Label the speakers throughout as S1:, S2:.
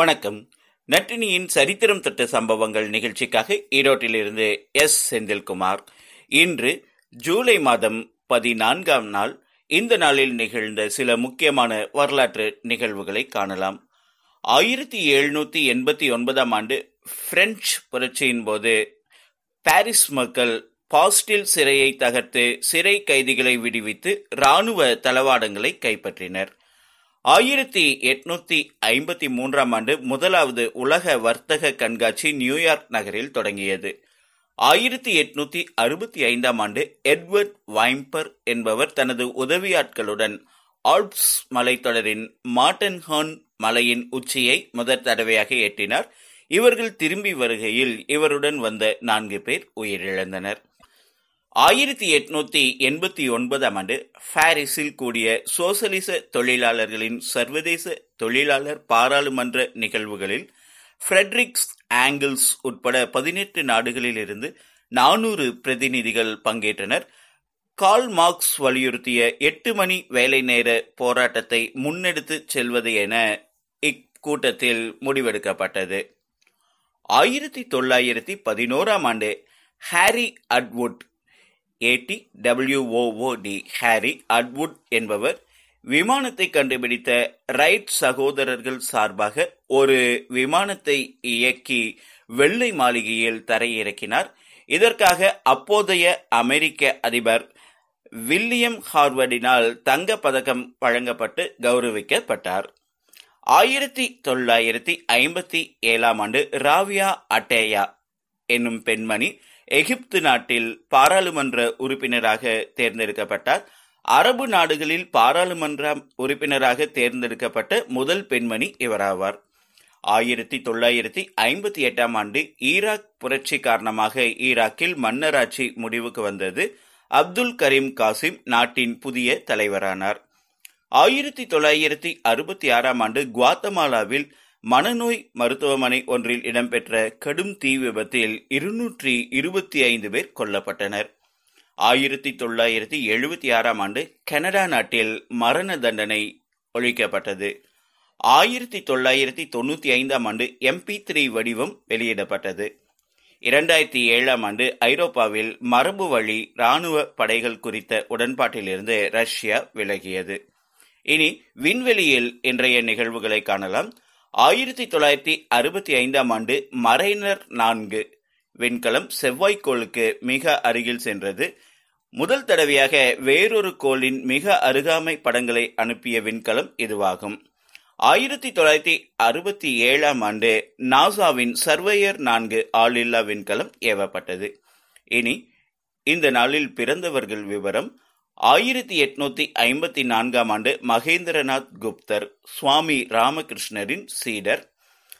S1: வணக்கம். நட்டினியின் சரித்திரம் தொட்ட சம்பவங்கள் நிகழ்ச்சிக்காக ஈரோட்டிலிருந்து எஸ். செந்தில்குமார். இன்று ஜூலை மாதம் பதினான்காம் நாள் இந்த நாளில் நிகழ்ந்த சில முக்கியமான வரலாற்று நிகழ்வுகளை காணலாம். ஆயிரத்தி எழுநூத்தி எண்பத்தி ஒன்பதாம் ஆண்டு பிரெஞ்சு புரட்சியின் போது பாரிஸ் மக்கள் பாஸ்டில் சிறையை தகர்த்து சிறை கைதிகளை விடுவித்து ராணுவ தளவாடங்களை கைப்பற்றினர். ஆயிரத்தி எட்நூத்தி ஐம்பத்தி மூன்றாம் ஆண்டு முதலாவது உலக வர்த்தக கண்காட்சி நியூயார்க் நகரில் தொடங்கியது. ஆயிரத்தி எட்நூத்தி அறுபத்தி ஐந்தாம் ஆண்டு எட்வர்ட் வைம்பர் என்பவர் தனது உதவியாட்களுடன் ஆல்ப்ஸ் மலைத்தொடரின் மாட்டன்ஹார்ன் மலையின் உச்சியை முதற் தடவையாக எட்டினார். இவர்கள் திரும்பி வருகையில் இவருடன் வந்த நான்கு பேர் உயிரிழந்தனர். ஆயிரத்தி எட்நூத்தி எண்பத்தி ஒன்பதாம் ஆண்டு பாரிஸில் கூடிய சோசலிச தொழிலாளர்களின் சர்வதேச தொழிலாளர் பாராளுமன்ற நிகழ்வுகளில் ஃப்ரெட்ரிக்ஸ் ஆங்கிள்ஸ் உட்பட பதினெட்டு நாடுகளில் இருந்து நானூறு பிரதிநிதிகள் பங்கேற்றனர். கால் மார்க்ஸ் வலியுறுத்திய எட்டு மணி வேலை நேர போராட்டத்தை முன்னெடுத்து செல்வது என இக்கூட்டத்தில் முடிவெடுக்கப்பட்டது. ஆயிரத்தி தொள்ளாயிரத்தி பதினோராம் ஆண்டு Harry Atwood A T W O O D Harry Atwood என்பவர் விமானத்தை கண்டுபிடித்த ரைட் சகோதரர்கள் சார்பாக ஒரு விமானத்தை இயக்கி வெள்ளை மாளிகையில் தரையிறக்கினார். இதற்காக அப்போதைய அமெரிக்க அதிபர் வில்லியம் ஹார்வர்டினால் தங்க பதக்கம் வழங்கப்பட்டு கௌரவிக்கப்பட்டார். ஆயிரத்தி தொள்ளாயிரத்தி ஐம்பத்தி ஏழாம் ஆண்டு ராவியா அட்டேயா என்னும் பெண்மணி எகிப்து நாட்டில் பாராளுமன்ற உறுப்பினராக தேர்ந்தெடுக்கப்பட்டார். அரபு நாடுகளில் பாராளுமன்ற உறுப்பினராக தேர்ந்தெடுக்கப்பட்ட முதல் பெண்மணி இவராவார். ஆயிரத்தி தொள்ளாயிரத்தி ஐம்பத்தி எட்டாம் ஆண்டு ஈராக் புரட்சி காரணமாக ஈராக்கில் மன்னராட்சி முடிவுக்கு வந்தது. அப்துல் கரீம் காசிம் நாட்டின் புதிய தலைவரானார். ஆயிரத்தி தொள்ளாயிரத்தி அறுபத்தி ஆறாம் ஆண்டு குவாத்தமாலாவில் மனநோய் மருத்துவமனை ஒன்றில் இடம்பெற்ற கடும் தீ விபத்தில் இருநூற்றி இருபத்தி ஐந்து பேர் கொல்லப்பட்டனர். ஆயிரத்தி தொள்ளாயிரத்தி எழுபத்தி ஆறாம் ஆண்டு கனடா நாட்டில் மரண தண்டனை ஒழிக்கப்பட்டது. ஆயிரத்தி தொள்ளாயிரத்தி தொண்ணூத்தி ஐந்தாம் ஆண்டு எம்பி த்ரீ வடிவம் வெளியிடப்பட்டது. இரண்டாயிரத்தி ஏழாம் ஆண்டு ஐரோப்பாவில் மரபு வழி இராணுவ படைகள் குறித்த உடன்பாட்டிலிருந்து ரஷ்யா விலகியது. இனி விண்வெளியில் இன்றைய நிகழ்வுகளை காணலாம். ஆயிரத்தி தொள்ளாயிரத்தி அறுபத்தி ஐந்தாம் ஆண்டு மரைனர் நான்கு விண்கலம் செவ்வாய்க்கோளுக்கு மிக அருகில் சென்றது. முதல் தடவையாக வேறொரு கோளின் மிக அருகாமை படங்களை அனுப்பிய விண்கலம் இதுவாகும். ஆயிரத்தி தொள்ளாயிரத்தி அறுபத்தி ஏழாம் ஆண்டு நாசாவின் சர்வேயர் நான்கு ஆளில்லா விண்கலம் ஏவப்பட்டது. இனி இந்த நாளில் பிறந்தவர்கள் விவரம் ஆயிரத்தி எட்நூத்தி ஐம்பத்தி நான்காம் ஆண்டு மகேந்திரநாத் குப்தர் சுவாமி ராமகிருஷ்ணரின் சீடர்.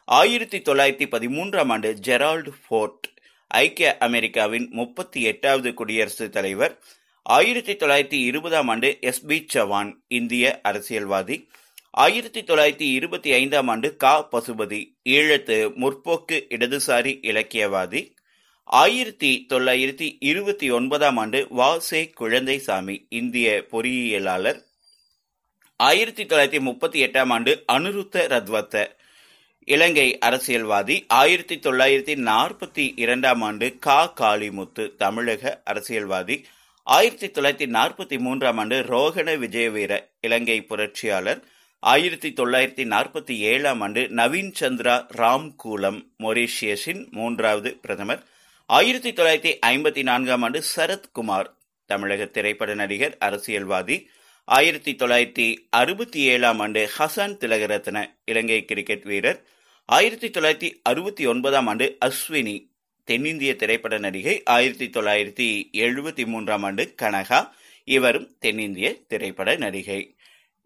S1: ஆயிரத்தி தொள்ளாயிரத்தி பதிமூன்றாம் ஆண்டு ஜெரால்டு ஃபோர்ட் ஐக்கிய அமெரிக்காவின் முப்பத்தி எட்டாவது குடியரசுத் தலைவர். ஆயிரத்தி தொள்ளாயிரத்தி இருபதாம் ஆண்டு எஸ் பி சவான் இந்திய அரசியல்வாதி. ஆயிரத்தி தொள்ளாயிரத்தி இருபத்தி ஐந்தாம் ஆண்டு கா பசுபதி ஈழத்து முற்போக்கு இடதுசாரி இலக்கியவாதி. ஆயிரத்தி தொள்ளாயிரத்தி இருபத்தி ஒன்பதாம் ஆண்டு வா சே குழந்தைசாமி இந்திய பொறியியலாளர். ஆயிரத்தி தொள்ளாயிரத்தி முப்பத்தி எட்டாம் ஆண்டு அனுருத்த ரத்வத்த இலங்கை அரசியல்வாதி. ஆயிரத்தி தொள்ளாயிரத்தி நாற்பத்தி இரண்டாம் ஆண்டு கா. காளிமுத்து தமிழக அரசியல்வாதி. ஆயிரத்தி தொள்ளாயிரத்தி நாற்பத்தி மூன்றாம் ஆண்டு ரோகண விஜயவீர இலங்கை புரட்சியாளர். ஆயிரத்தி தொள்ளாயிரத்தி நாற்பத்தி ஏழாம் ஆண்டு நவீன் சந்திரா ராம்கூலம் மொரீஷியஸின் மூன்றாவது பிரதமர். ஆயிரத்தி தொள்ளாயிரத்தி ஐம்பத்தி நான்காம் ஆண்டு சரத்குமார் தமிழக திரைப்பட நடிகர் அரசியல்வாதி. ஆயிரத்தி தொள்ளாயிரத்தி அறுபத்தி ஏழாம் ஆண்டு ஹசான் திலகரத்ன இலங்கை கிரிக்கெட் வீரர். ஆயிரத்தி தொள்ளாயிரத்தி அறுபத்தி ஒன்பதாம் ஆண்டு அஸ்வினி தென்னிந்திய திரைப்பட நடிகை. ஆயிரத்தி தொள்ளாயிரத்தி எழுபத்தி மூன்றாம் ஆண்டு கனகா இவரும் தென்னிந்திய திரைப்பட நடிகை.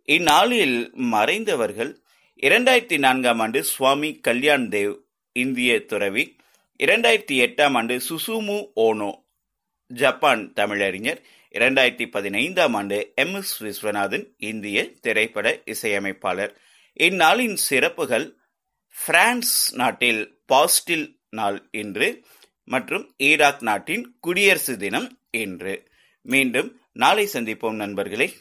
S1: இந்நாளில் மறைந்தவர்கள் இரண்டாயிரத்தி நான்காம் ஆண்டு சுவாமி கல்யாண் தேவ் இந்திய துறவி. இரண்டாயிரத்தி எட்டாம் ஆண்டு சுசுமு ஓனோ ஜப்பான் தமிழறிஞர். இரண்டாயிரத்தி பதினைந்தாம் ஆண்டு எம். எஸ். விஸ்வநாதன் இந்திய திரைப்பட இசையமைப்பாளர். இந்நாளின் சிறப்புகள் பிரான்ஸ் நாட்டில் பாஸ்டில் நாள் இன்று மற்றும் ஈராக் நாட்டின் குடியரசு தினம் இன்று. மீண்டும் நாளை சந்திப்போம் நண்பர்களே.